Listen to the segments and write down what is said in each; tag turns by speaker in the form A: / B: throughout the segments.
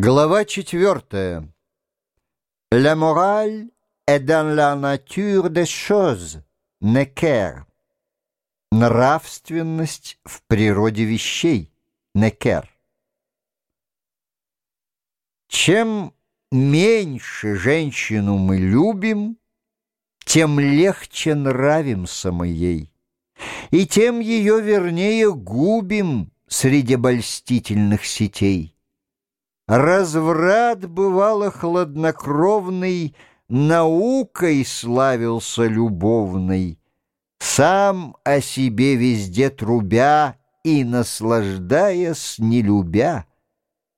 A: Глава четвертая. La morale est dans la nature des choses, некер. Нравственность в природе вещей, некер. Чем меньше женщину мы любим, тем легче нравимся мы ей, и тем ее вернее губим среди обольстительных сетей. Разврат бывало хладнокровный, Наукой славился любовный, Сам о себе везде трубя И наслаждаясь не любя.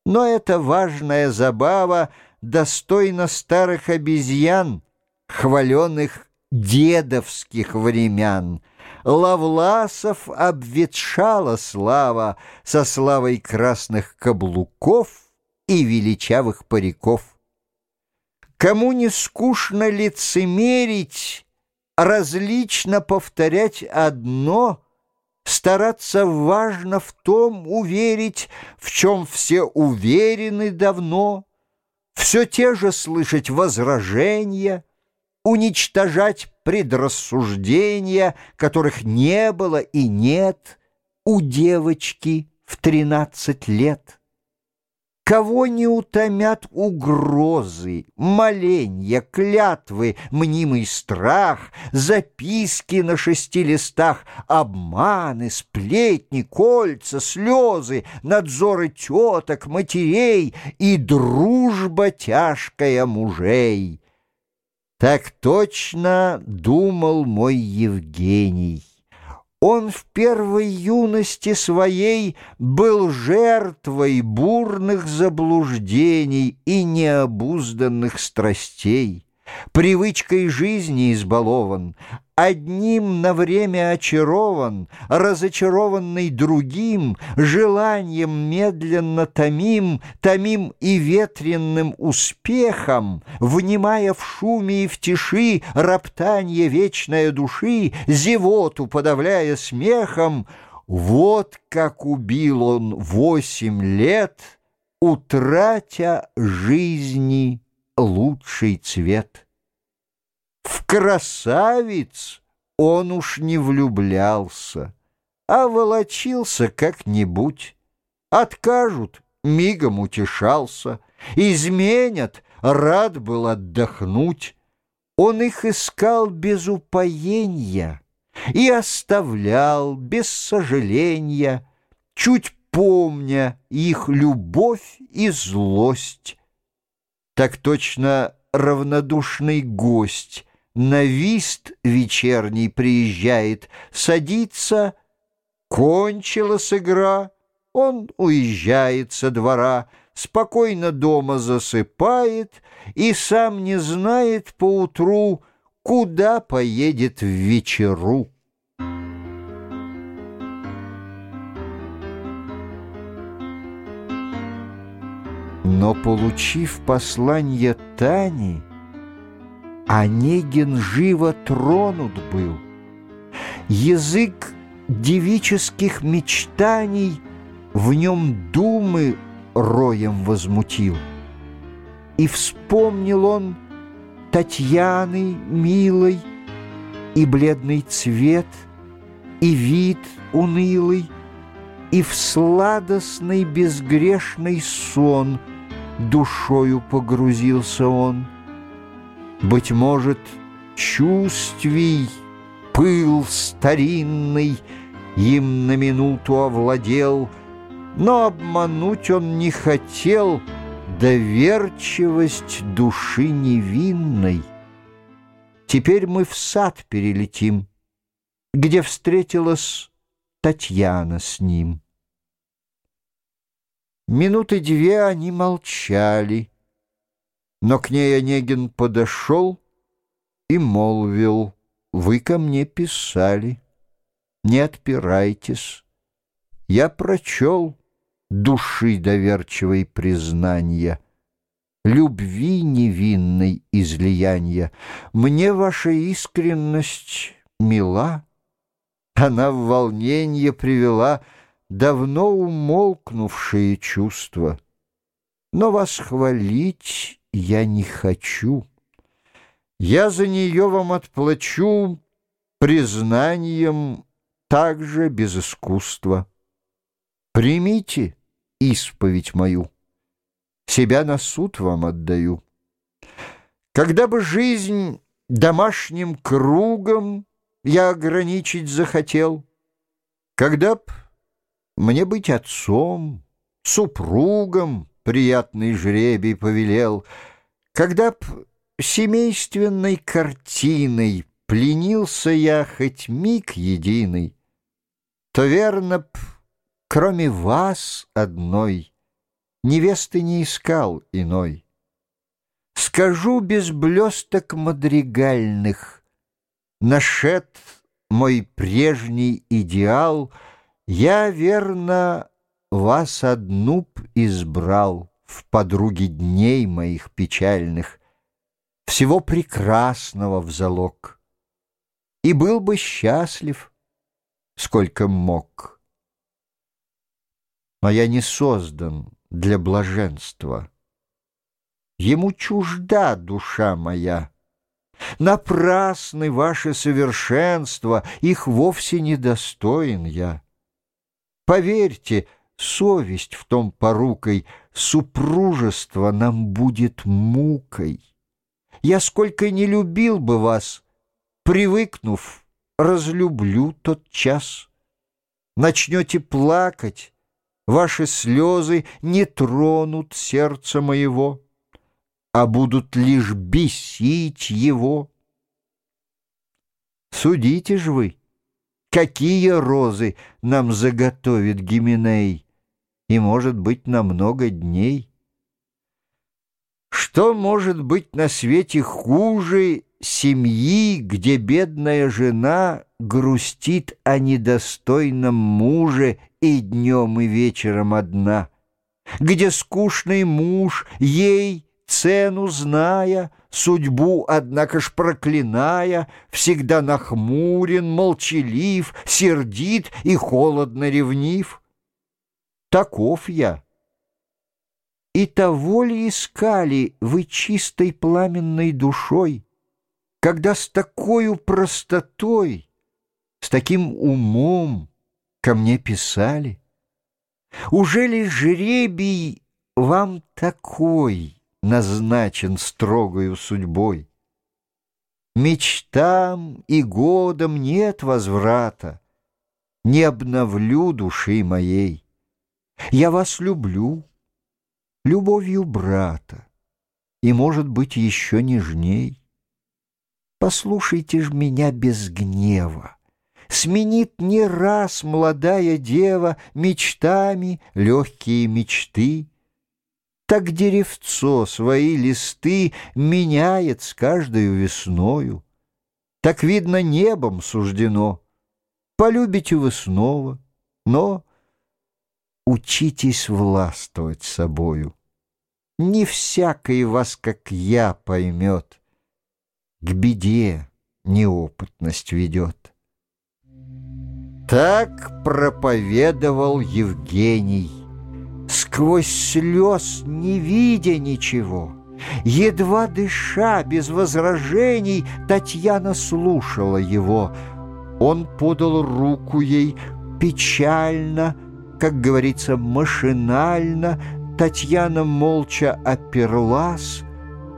A: Но эта важная забава Достойна старых обезьян, Хваленных дедовских времен. Лавласов обветшала слава Со славой красных каблуков — и величавых париков. Кому не скучно лицемерить, различно повторять одно, стараться важно в том уверить, в чем все уверены давно, все те же слышать возражения, уничтожать предрассуждения, которых не было и нет у девочки в тринадцать лет. Кого не утомят угрозы, моленья, клятвы, мнимый страх, записки на шести листах, обманы, сплетни, кольца, слезы, надзоры теток, матерей и дружба тяжкая мужей. Так точно думал мой Евгений. Он в первой юности своей был жертвой бурных заблуждений и необузданных страстей привычкой жизни избалован, одним на время очарован, разочарованный другим, желанием медленно томим, томим и ветренным успехом, внимая в шуме и в тиши роптанье вечной души, зевоту подавляя смехом, вот как убил он восемь лет, утратя жизни лучший цвет. В красавиц он уж не влюблялся, а волочился как-нибудь. Откажут, мигом утешался, изменят, рад был отдохнуть. Он их искал без упоения и оставлял без сожаления, чуть помня их любовь и злость. Так точно равнодушный гость на вист вечерний приезжает, садится, кончилась игра, он уезжает со двора, спокойно дома засыпает и сам не знает поутру, куда поедет в вечеру. Но, получив послание Тани, Онегин живо тронут был. Язык девических мечтаний В нем думы роем возмутил. И вспомнил он Татьяны милой, И бледный цвет, и вид унылый, И в сладостный безгрешный сон — душою погрузился он. Быть может, чувствий пыл старинный им на минуту овладел, но обмануть он не хотел доверчивость души невинной. Теперь мы в сад перелетим, где встретилась Татьяна с ним. Минуты две они молчали, но к ней Онегин подошел и молвил, «Вы ко мне писали, не отпирайтесь. Я прочел души доверчивой признания, любви невинной излияния. Мне ваша искренность мила». Она в волнение привела — давно умолкнувшие чувства. но вас хвалить я не хочу. Я за нее вам отплачу признанием также без искусства. Примите исповедь мою, себя на суд вам отдаю. Когда бы жизнь домашним кругом я ограничить захотел, когда б мне быть отцом, супругом приятный жребий повелел, когда б семейственной картиной Пленился я хоть миг единый, То верно б, кроме вас одной, Невесты не искал иной. Скажу без блесток мадригальных, Нашед мой прежний идеал, Я, верно, вас одну б избрал В подруге дней моих печальных, всего прекрасного в залог. И был бы счастлив, сколько мог. Но я не создан для блаженства. Ему чужда душа моя. Напрасны ваши совершенства, их вовсе не достоин я. Поверьте, совесть в том порукой, супружество нам будет мукой. Я сколько не любил бы вас, Привыкнув, разлюблю тот час. Начнете плакать, ваши слезы Не тронут сердца моего, А будут лишь бесить его. Судите ж вы, какие розы Нам заготовит Гименей, И, может быть, на много дней. Что может быть на свете хуже семьи, где бедная жена грустит о недостойном муже и днем и вечером одна, где скучный муж ей, цену зная, судьбу, однако ж проклиная, всегда нахмурен, молчалив, сердит и холодно ревнив? Таков я. И того ли искали вы чистой пламенной душой, Когда с такой простотой, с таким умом ко мне писали? Уже ли жребий вам такой назначен строгою судьбой? Мечтам и годам нет возврата, Не обновлю души моей. Я вас люблю, любовью брата, и, может быть, еще нежней. Послушайте ж меня без гнева. Сменит не раз молодая дева Мечтами легкие мечты. Так деревцо свои листы Меняет с каждой весною. Так, видно, небом суждено. Полюбите вы снова, но учитесь властвовать собою. Не всякий вас, как я, поймет. К беде неопытность ведет. Так проповедовал Евгений, сквозь слез не видя ничего. Едва дыша, без возражений, Татьяна слушала его. Он подал руку ей печально, как говорится, машинально Татьяна молча оперлась,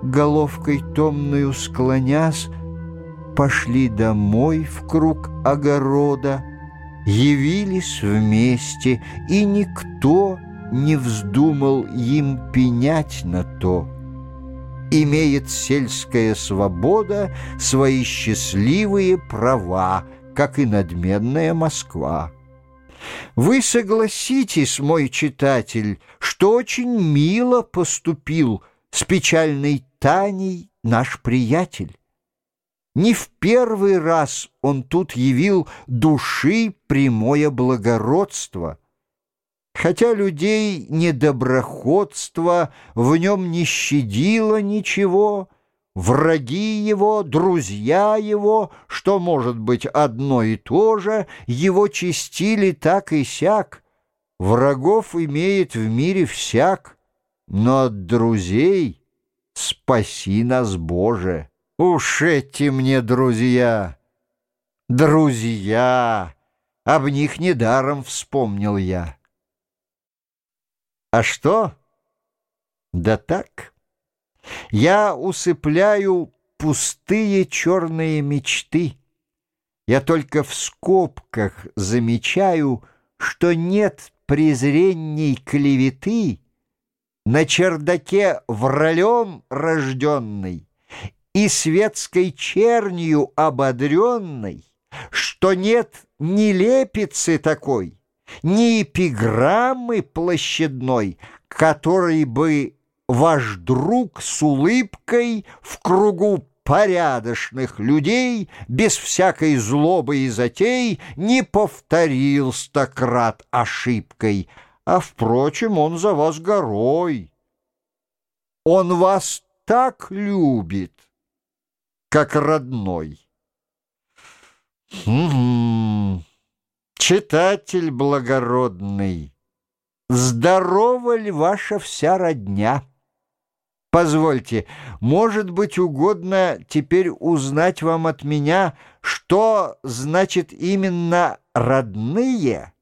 A: Головкой томную склонясь, Пошли домой в круг огорода, Явились вместе, и никто Не вздумал им пенять на то. Имеет сельская свобода Свои счастливые права, Как и надменная Москва. Вы согласитесь, мой читатель, что очень мило поступил с печальной Таней наш приятель. Не в первый раз он тут явил души прямое благородство, хотя людей недоброходство в нем не щадило ничего — Враги его, друзья его, что может быть одно и то же, его чистили так и сяк. Врагов имеет в мире всяк, но от друзей спаси нас, Боже. Уж эти мне друзья, друзья, об них недаром вспомнил я. А что? Да так. Я усыпляю пустые черные мечты. Я только в скобках замечаю, что нет презренней клеветы на чердаке вралем рожденный и светской чернью ободренной, что нет ни лепицы такой, ни эпиграммы площадной, который бы ваш друг с улыбкой в кругу порядочных людей, без всякой злобы и затей, не повторил стократ ошибкой, а, впрочем, он за вас горой. Он вас так любит, как родной. Угу. Читатель благородный, здорова ли ваша вся родня? Позвольте, может быть угодно теперь узнать вам от меня, что значит именно родные?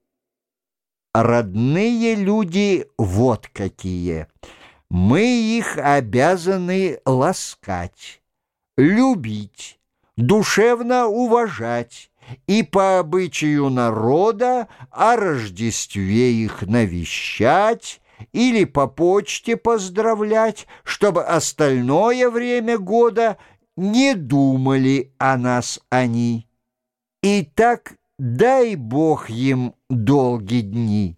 A: Родные люди вот какие. Мы их обязаны ласкать, любить, душевно уважать, и по обычаю народа о Рождестве их навещать или по почте поздравлять, чтобы остальное время года не думали о нас они. И так дай Бог им долгие дни.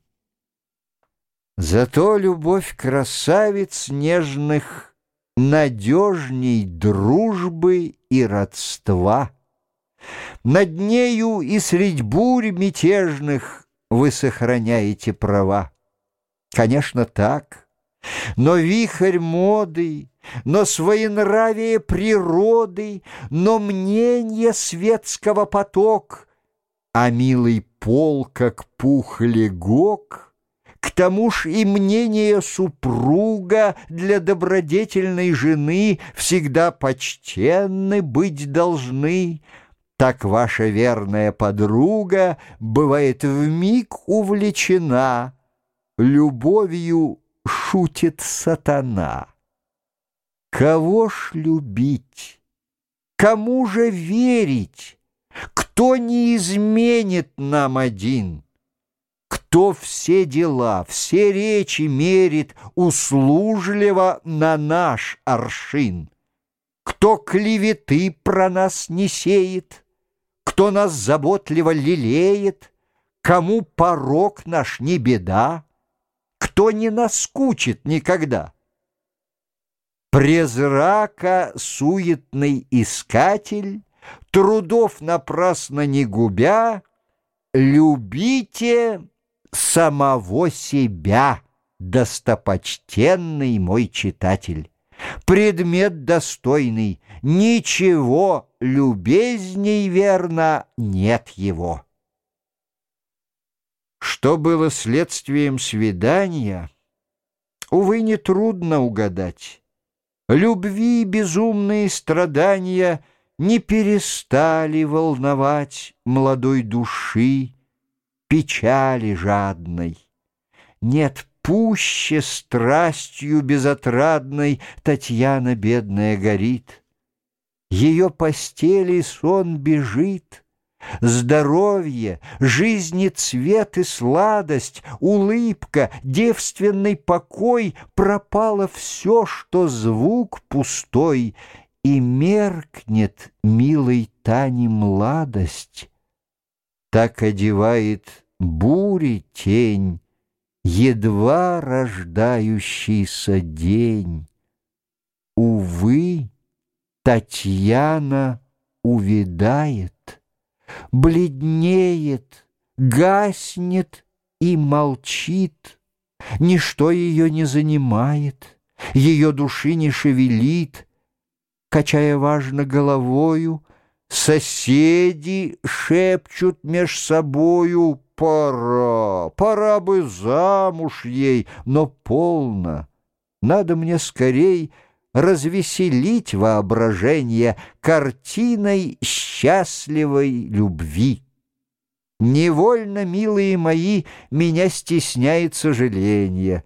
A: Зато любовь красавиц нежных надежней дружбы и родства. Над нею и средь бурь мятежных вы сохраняете права. Конечно, так. Но вихрь моды, но своенравие природы, но мнение светского поток, а милый пол, как пух легок, к тому ж и мнение супруга для добродетельной жены всегда почтенны быть должны, так ваша верная подруга бывает вмиг увлечена — любовью шутит сатана. Кого ж любить? Кому же верить? Кто не изменит нам один? Кто все дела, все речи мерит услужливо на наш аршин? Кто клеветы про нас не сеет? Кто нас заботливо лелеет? Кому порог наш не беда? кто не наскучит никогда. Презрака суетный искатель, трудов напрасно не губя, любите самого себя, достопочтенный мой читатель. Предмет достойный, ничего любезней верно нет его. Что было следствием свидания, увы, нетрудно угадать. Любви безумные страдания не перестали волновать молодой души, печали жадной. Нет, пуще страстью безотрадной Татьяна бедная горит. Ее постели сон бежит, Здоровье, жизни цвет и сладость, улыбка, девственный покой Пропало все, что звук пустой, И меркнет милой Тани младость. Так одевает бури тень Едва рождающийся день. Увы, Татьяна увидает бледнеет, гаснет и молчит. Ничто ее не занимает, ее души не шевелит. Качая важно головою, соседи шепчут меж собою «Пора, пора бы замуж ей, но полно». Надо мне скорей развеселить воображение картиной счастливой любви. Невольно, милые мои, меня стесняет сожаление.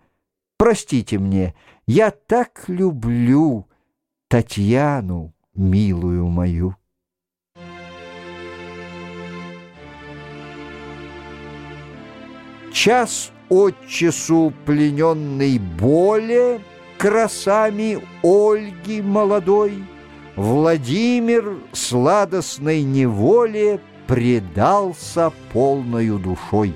A: Простите мне, я так люблю Татьяну, милую мою. Час от часу плененный более красами Ольги молодой, Владимир сладостной неволе предался полною душой.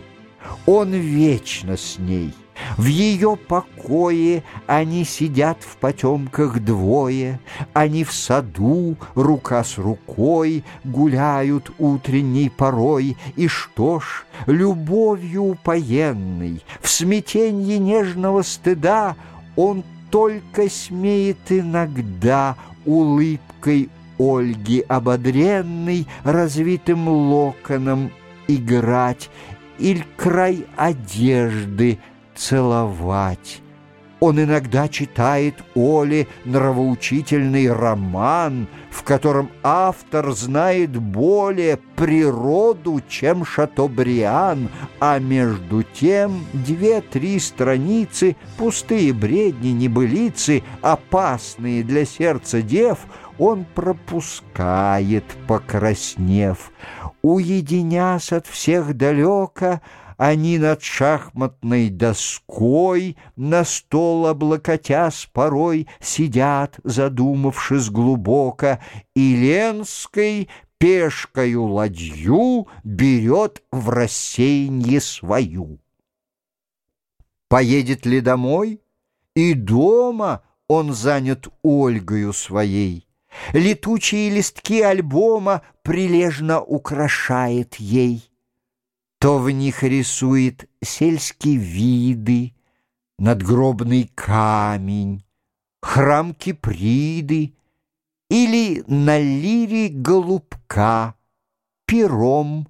A: Он вечно с ней, в ее покое Они сидят в потемках двое, Они в саду рука с рукой Гуляют утренней порой, И что ж, любовью упоенной, В смятенье нежного стыда Он только смеет иногда Улыбкой Ольги ободренной Развитым локоном играть Иль край одежды целовать. Он иногда читает Оле нравоучительный роман, в котором автор знает более природу, чем Шатобриан, а между тем две-три страницы, пустые бредни, небылицы, опасные для сердца дев, он пропускает, покраснев. Уединясь от всех далеко, они над шахматной доской, На стол облокотясь порой, Сидят, задумавшись глубоко, И Ленской пешкою ладью Берет в рассеянье свою. Поедет ли домой? И дома он занят Ольгою своей. Летучие листки альбома Прилежно украшает ей то в них рисует сельские виды, надгробный камень, храм Киприды или на лире голубка, пером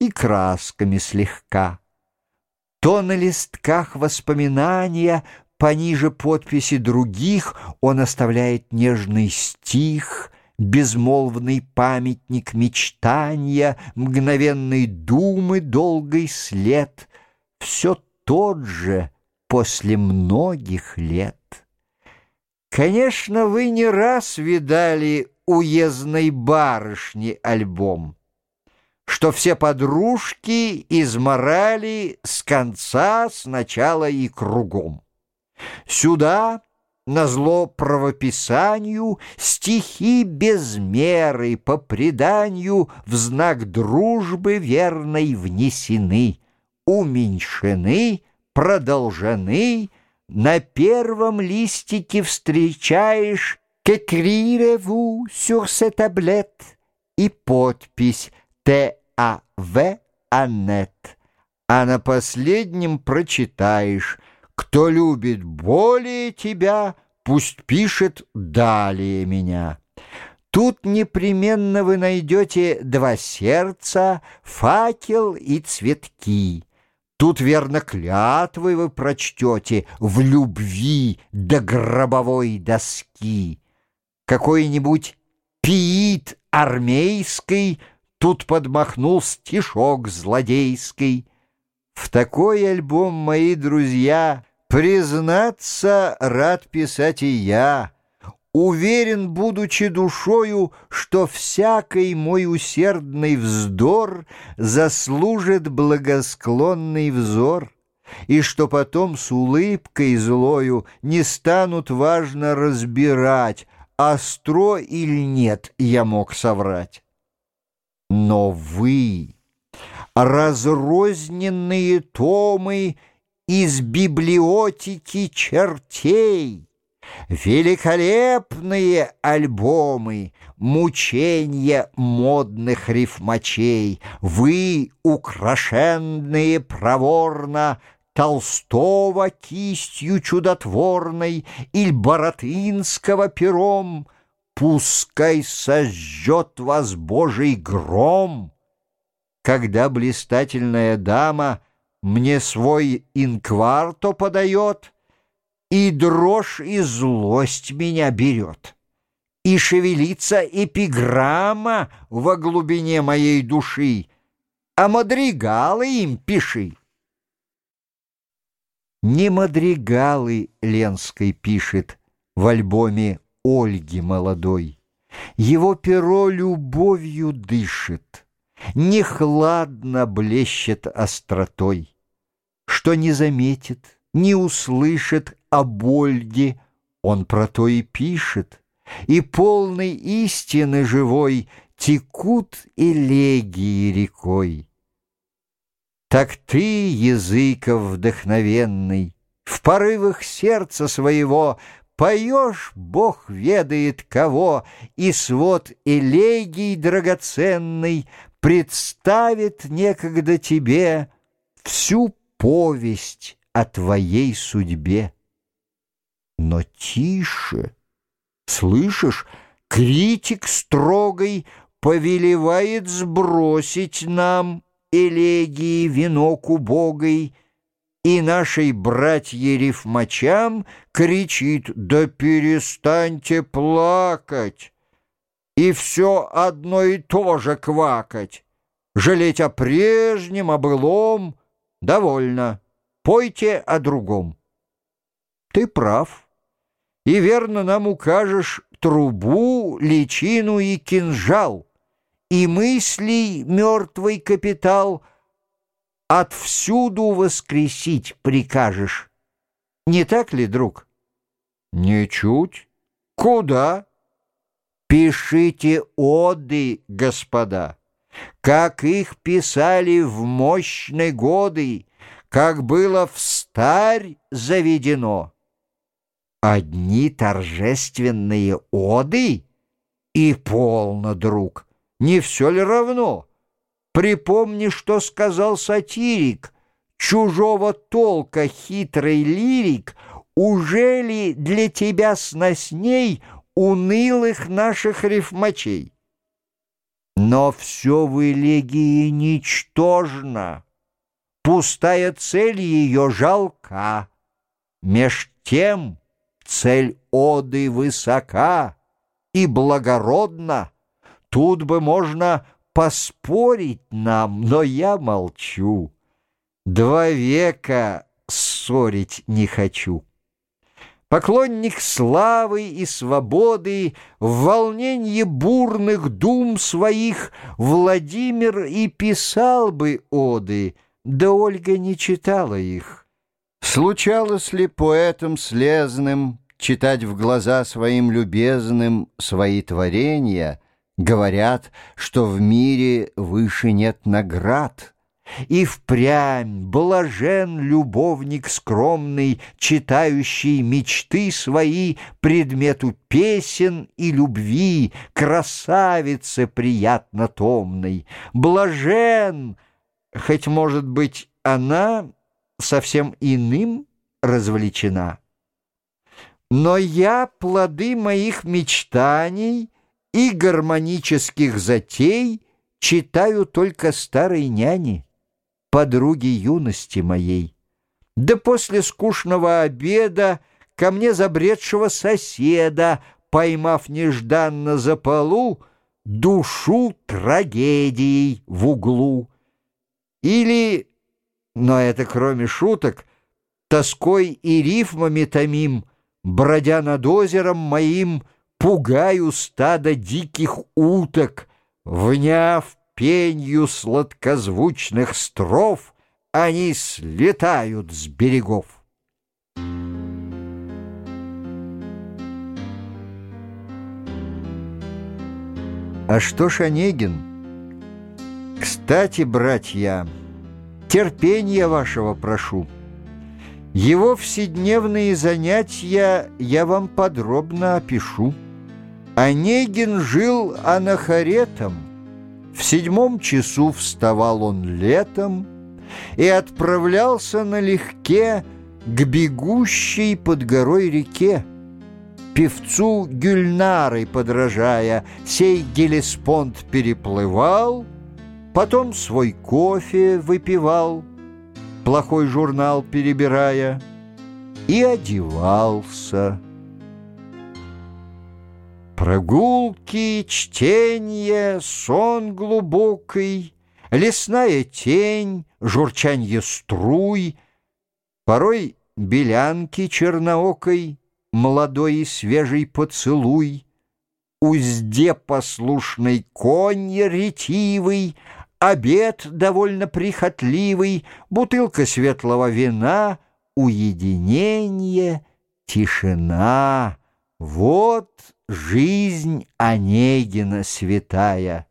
A: и красками слегка. То на листках воспоминания пониже подписи других он оставляет нежный стих — безмолвный памятник мечтания, мгновенной думы долгий след, все тот же после многих лет. Конечно, вы не раз видали уездной барышни альбом, что все подружки изморали с конца, с начала и кругом. Сюда на зло правописанию стихи без меры по преданию в знак дружбы верной внесены, уменьшены, продолжены, на первом листике встречаешь «Qu'écrirez-vous sur cette tablette?» и подпись «Т.А.В. Аннет», а на последнем прочитаешь кто любит более тебя, пусть пишет далее меня. Тут непременно вы найдете два сердца, факел и цветки. Тут верно клятвы вы прочтете в любви до гробовой доски. Какой-нибудь пиит армейской тут подмахнул стишок злодейский. В такой альбом, мои друзья, Признаться, рад писать и я, Уверен, будучи душою, что всякий мой усердный вздор Заслужит благосклонный взор, И что потом с улыбкой злою Не станут важно разбирать, Остро или нет я мог соврать. Но вы, разрозненные томы, из библиотеки чертей. Великолепные альбомы, мучения модных рифмачей, Вы, украшенные проворно, Толстого кистью чудотворной Иль Боротынского пером, Пускай сожжет вас Божий гром. Когда блистательная дама — мне свой инкварто подает, И дрожь и злость меня берет, И шевелится эпиграмма Во глубине моей души, А мадригалы им пиши. Не мадригалы Ленской пишет В альбоме Ольги молодой. Его перо любовью дышит, Не хладно блещет остротой. Что не заметит, не услышит об Ольге, Он про то и пишет, И полной истины живой Текут элегии рекой. Так ты, языков вдохновенный, В порывах сердца своего Поешь, Бог ведает кого, И свод элегий драгоценный Представит некогда тебе Всю повесть о твоей судьбе. Но тише, слышишь, критик строгой Повелевает сбросить нам элегии венок убогой, и нашей братье-рифмачам кричит «Да перестаньте плакать!» И все одно и то же квакать, жалеть о прежнем, о былом. Довольно, пойте о другом. Ты прав, и верно нам укажешь трубу, личину и кинжал, и мыслей мертвый капитал — отвсюду воскресить прикажешь. Не так ли, друг? Ничуть. Куда? Пишите оды, господа, как их писали в мощные годы, как было в старь заведено. Одни торжественные оды? И полно, друг, не все ли равно? Припомни, что сказал сатирик, чужого толка хитрый лирик, уже ли для тебя сносней унылых наших рифмачей? Но все в элегии ничтожно, пустая цель ее жалка. Меж тем цель оды высока и благородна, тут бы можно поспорить нам, но я молчу. Два века ссорить не хочу. Поклонник славы и свободы, В волненье бурных дум своих Владимир и писал бы оды, Да Ольга не читала их. Случалось ли поэтам слезным Читать в глаза своим любезным Свои творения — Говорят, что в мире выше нет наград, И впрямь блажен любовник скромный, Читающий мечты свои Предмету песен и любви, Красавице приятно томной. Блажен, хоть, может быть, она Совсем иным развлечена. Но я плоды моих мечтаний — и гармонических затей читаю только старой няни, подруги юности моей. Да после скучного обеда ко мне забредшего соседа, поймав нежданно за полу, душу трагедией в углу. Или, но это кроме шуток, тоской и рифмами томим, бродя над озером моим, Пугаю стадо диких уток, Вняв пенью сладкозвучных стров, Они слетают с берегов. А что ж Онегин? Кстати, братья, терпения вашего прошу. Его вседневные занятия я вам подробно опишу. Онегин жил анахаретом. В седьмом часу вставал он летом и отправлялся налегке к бегущей под горой реке. Певцу Гюльнарой подражая, сей Гелеспонд переплывал, потом свой кофе выпивал, плохой журнал перебирая, и одевался. Прогулки, чтение, сон глубокий, Лесная тень, журчанье струй, Порой белянки черноокой, Молодой и свежий поцелуй, Узде послушный конь ретивый, Обед довольно прихотливый, Бутылка светлого вина, Уединение, тишина. Вот жизнь Онегина святая.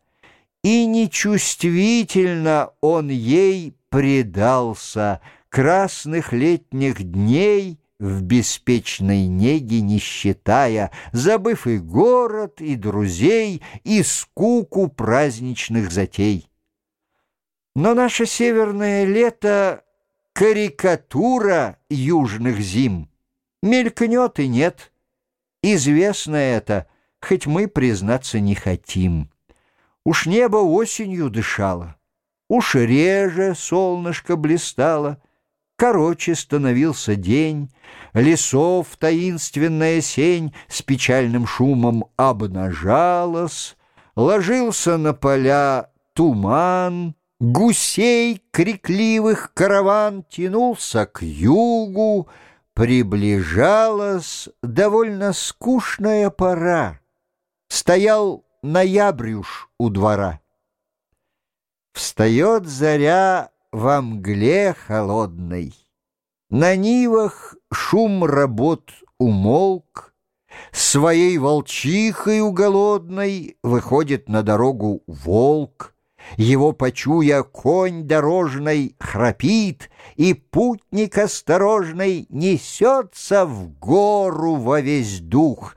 A: И нечувствительно он ей предался Красных летних дней в беспечной неге не считая, Забыв и город, и друзей, и скуку праздничных затей. Но наше северное лето — карикатура южных зим. Мелькнет и нет. Известно это, хоть мы признаться не хотим. Уж небо осенью дышало, уж реже солнышко блистало, Короче становился день, лесов таинственная сень С печальным шумом обнажалась, Ложился на поля туман, Гусей крикливых караван Тянулся к югу, Приближалась довольно скучная пора. Стоял ноябрюш у двора. Встает заря во мгле холодной. На нивах шум работ умолк, Своей волчихой голодной Выходит на дорогу волк. Его, почуя, конь дорожный храпит, И путник осторожный Несется в гору во весь дух.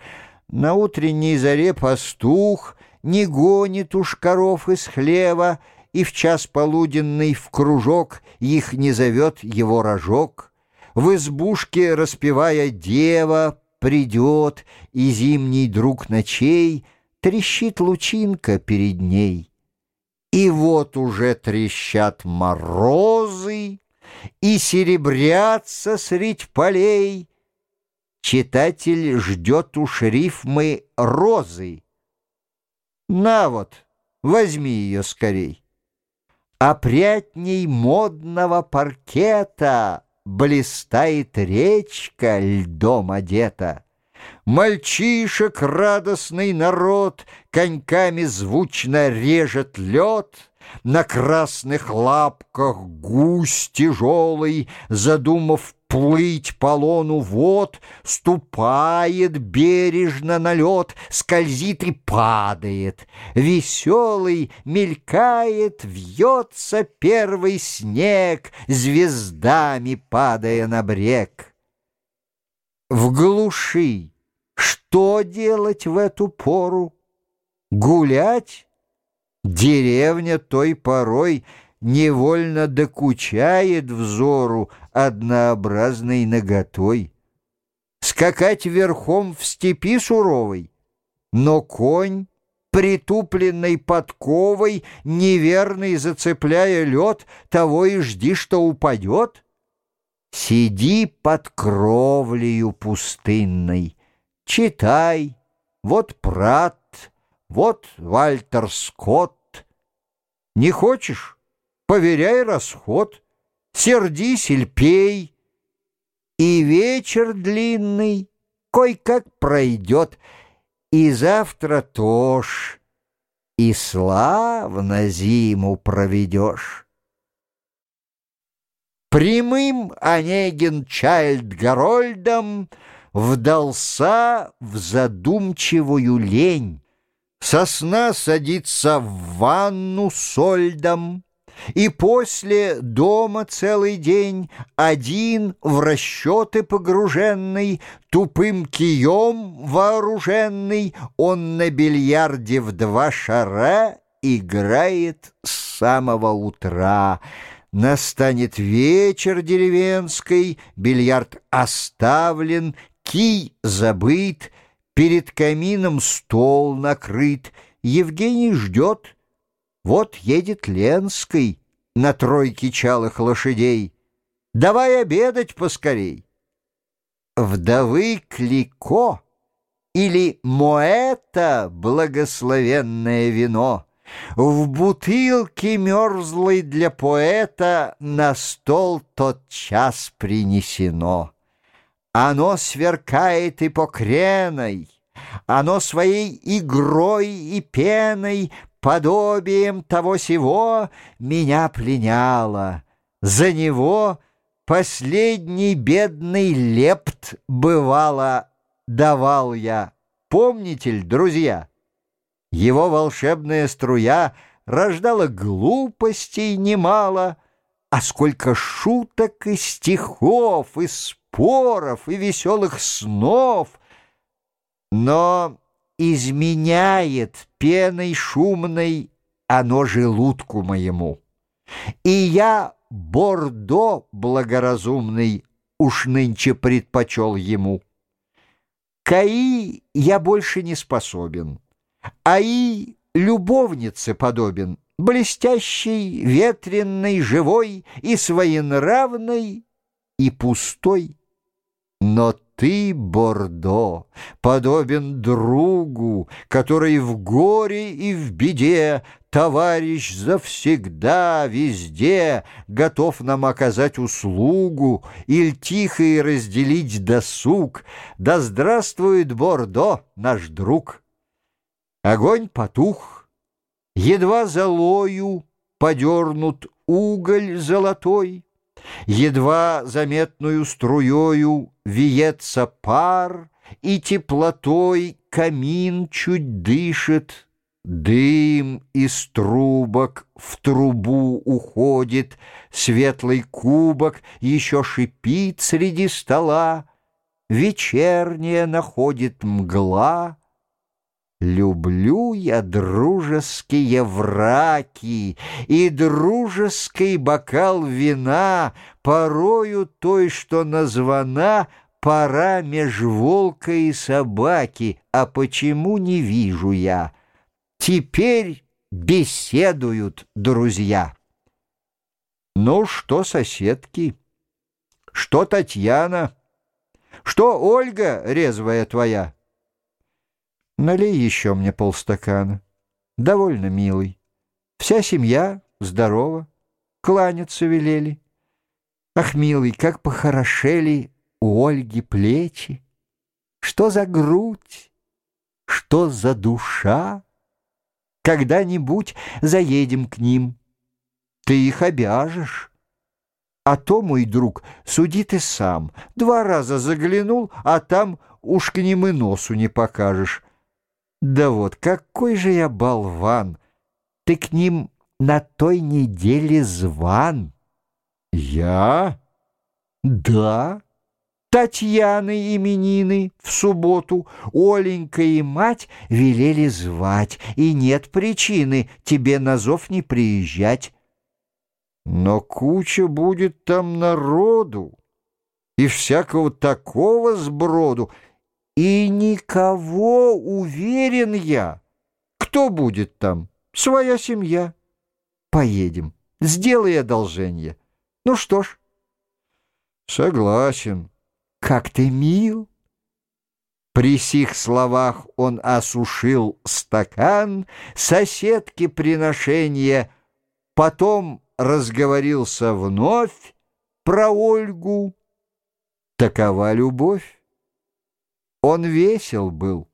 A: На утренней заре пастух Не гонит уж коров из хлева, И в час полуденный в кружок Их не зовет его рожок. В избушке, распевая дева, Придет, и зимний друг ночей Трещит лучинка перед ней. И вот уже трещат морозы, И серебрятся средь полей. Читатель ждет уж рифмы розы. На вот, возьми ее скорей. Опрятней модного паркета Блистает речка льдом одета. Мальчишек радостный народ Коньками звучно режет лед, На красных лапках гусь тяжелый, Задумав плыть по лону вод, Ступает бережно на лед, Скользит и падает. Веселый мелькает, Вьется первый снег, Звездами падая на брег. В глуши что делать в эту пору? Гулять? Деревня той порой невольно докучает взору однообразной наготой. Скакать верхом в степи суровой, но конь, притупленной подковой, неверный зацепляя лед, того и жди, что упадет. Сиди под кровлею пустынной, Читай, вот Прат, вот Вальтер Скотт. Не хочешь? Поверяй расход, сердись или пей. И вечер длинный кой-как пройдет, и завтра тоже, и славно зиму проведешь. Прямым Онегин Чайльд Гарольдом — вдался в задумчивую лень. Сосна садится в ванну со льдом, И после дома целый день Один в расчеты погруженный, Тупым кием вооруженный, Он на бильярде в два шара Играет с самого утра. Настанет вечер деревенской, Бильярд оставлен, Кий забыт, перед камином стол накрыт, Евгений ждет. Вот едет Ленской на тройке чалых лошадей. Давай обедать поскорей. вдовы Клико или Моэта благословенное вино в бутылке мерзлой для поэта на стол тот час принесено. Оно сверкает и покреной, оно своей игрой и пеной, подобием того сего, меня пленяло. За него последний бедный лепт, бывало, давал я. Помните ли, друзья? Его волшебная струя рождала глупостей немало, а сколько шуток и стихов, и споров, и веселых снов. Но изменяет пеной шумной оно желудку моему. И я Бордо благоразумный уж нынче предпочел ему. Каи я больше не способен, а и любовнице подобен, блестящий, ветренный, живой и своенравный, и пустой. Но ты, Бордо, подобен другу, который в горе и в беде Товарищ завсегда, везде Готов нам оказать услугу Иль тихо и разделить досуг. Да здравствует Бордо, наш друг! Огонь потух, едва золою Подернут уголь золотой, Едва заметную струёю Виется пар, и теплотой Камин чуть дышит, Дым из трубок в трубу уходит, Светлый кубок еще шипит среди стола, Вечерняя находит мгла. Люблю я дружеские враки И дружеский бокал вина, Порою той, что названа Пора меж волка и собаки, А почему не вижу я? Теперь беседуют друзья. Ну, что соседки? Что Татьяна? Что Ольга резвая твоя? Налей еще мне полстакана. Довольно милый. Вся семья здорова, кланяться велели. Ах, милый, как похорошели у Ольги плечи! Что за грудь, что за душа! Когда-нибудь заедем к ним. Ты их обяжешь. А то, мой друг, суди ты сам. Два раза заглянул, а там уж к ним и носу не покажешь. Да вот, какой же я болван! Ты к ним на той неделе зван. Я? Да. Татьяны именины в субботу Оленька и мать велели звать, и нет причины тебе на зов не приезжать. Но куча будет там народу и всякого такого сброду, и никого, уверен я. Кто будет там? Своя семья. Поедем, сделай одолжение. Ну что ж. Согласен. «Как ты мил!» При сих словах он осушил стакан, соседке приношения, потом разговорился вновь про Ольгу. Такова любовь. Он весел был.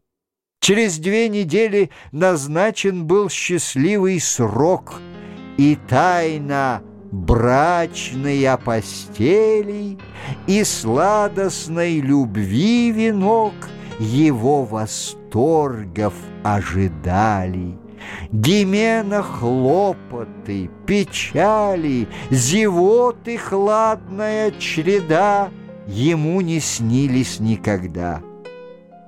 A: Через две недели назначен был счастливый срок, и тайна брачные постели и сладостной любви венок его восторгов ожидали. Гимена хлопоты, печали, зевоты хладная череда ему не снились никогда.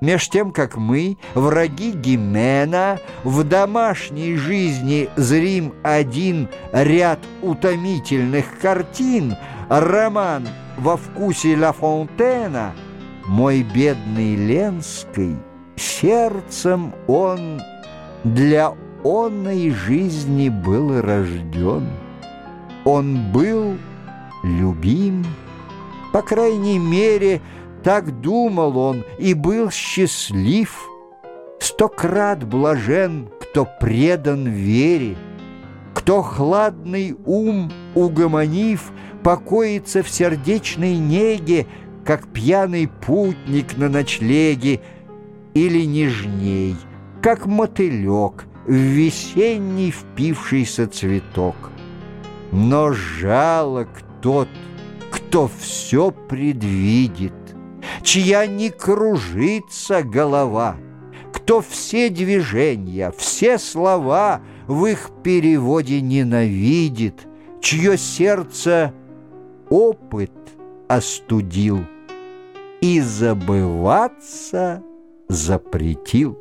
A: Меж тем, как мы, враги Гимена, в домашней жизни зрим один ряд утомительных картин, роман во вкусе Ла Фонтена, мой бедный Ленской, сердцем он для онной жизни был рожден. Он был любим, по крайней мере, так думал он и был счастлив. Сто крат блажен, кто предан вере, Кто хладный ум угомонив, Покоится в сердечной неге, Как пьяный путник на ночлеге, Или нежней, как мотылек В весенний впившийся цветок. Но жалок тот, кто все предвидит, Чья не кружится голова, Кто все движения, все слова В их переводе ненавидит, Чье сердце опыт остудил И забываться запретил.